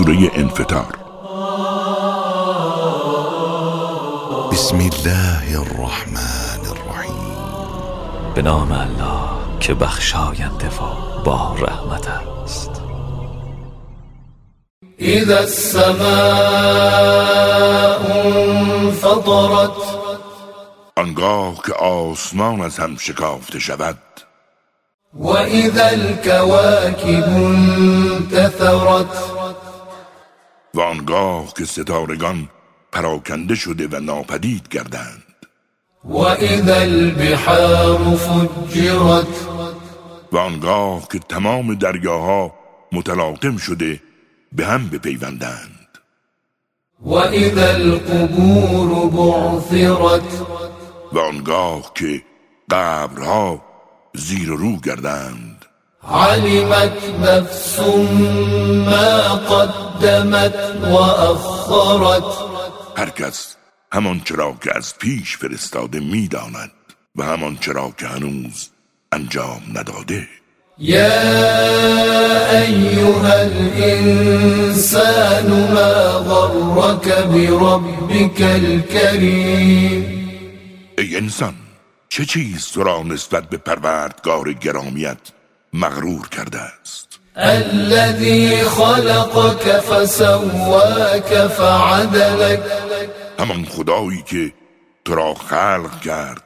سوره انفطار. بسم الله الرحمن الرحیم. به نام الله که بخشاینده و با رحمت است. اذا السماء انفطرت. آنگاه که آسمان از هم شکافته شود و اذا الكواكب انتثرت. و آنگاه که ستارگان پراکنده شده و ناپدید گردند. و اذا البحار فجرت و آنگاه که تمام دریاها متلاطم شده به هم بپیوندند. و اذا القبور بعثرت و آنگاه که قبرها زیر و رو گردند. علمت نفس ما قدمت و اخرت هر کس همان چرا که از پیش فرستاده می‌داند و همان چرا که هنوز انجام نداده. يا أيها الإنسان ما غرك بربك الكريم ای انسان چه چیز تو را نسبت به پروردگار گرامیت مغرور کرده است. الذي خلقك فسواك فعدلك. همان خدایی که تو را خلق کرد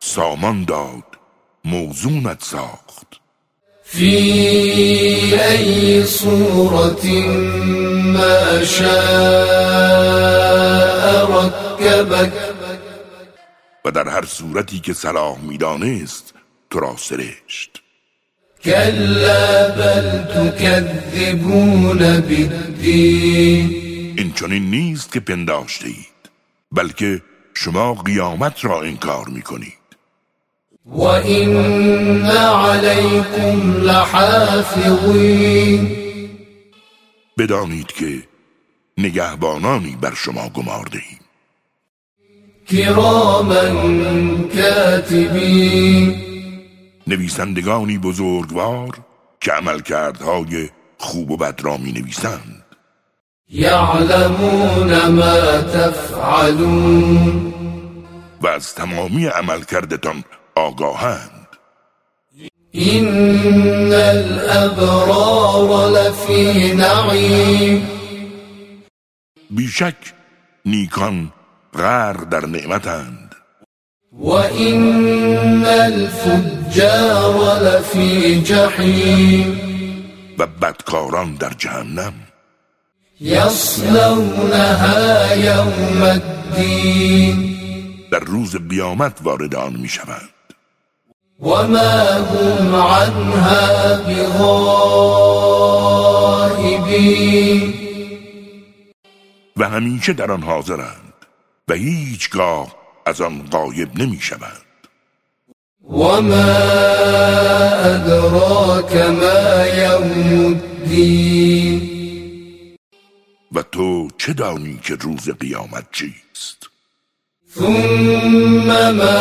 سامان داد موزونت ساخت. في أي صورة ما شاء ركبك. و در هر صورتی که صلاح می‌دانست تو را سرشت. كلا بل تكذبون بالدين. این چنین نیست که پنداشته اید بلکه شما قیامت را انکار می کنید وإن عليكم لحافظين. بدانید که نگهبانانی بر شما گمارده ایم. كراما كاتبين. نویسندگانی بزرگوار که عملکردهای خوب و بد را می نویسند يعلمون ما تفعلون. و از تمامی عملکردتان آگاهند. إن الأبرار لفي نعيم بیشک نیکان غرق در نعمتند. وإن الفجار و بدکاران در جهنم. يصلونها يوم الدين در روز قیامت وارد آن می شوند وما هم عنها بغائبين و همیشه در آن حاضرند و هیچگاه از آن غایب نمی شوند وما أدراك ما يوم الدين و تو چه دانی که روز قیامت چیست؟ ثم ما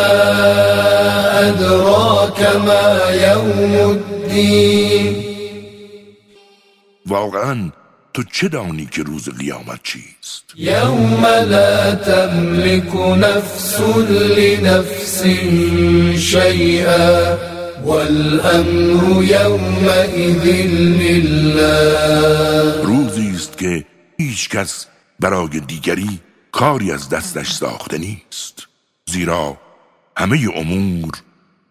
أدراك ما يوم الدين واقعا تو چه دانی که روز قیامت چیست؟ يوم لا تملك نفس لنفس شيئا والأمر يومئذ لله. روزی است که هیچ کس برای دیگری کاری از دستش ساخته نیست. زیرا همه امور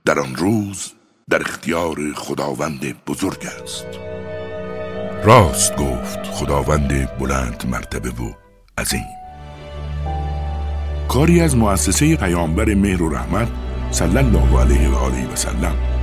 در آن روز در اختیار خداوند بزرگ است. راست گفت خداوند بلند مرتبه و عظیم. کاری از مؤسسه پیامبر مهر و رحمت صلی الله علیه و آله و سلم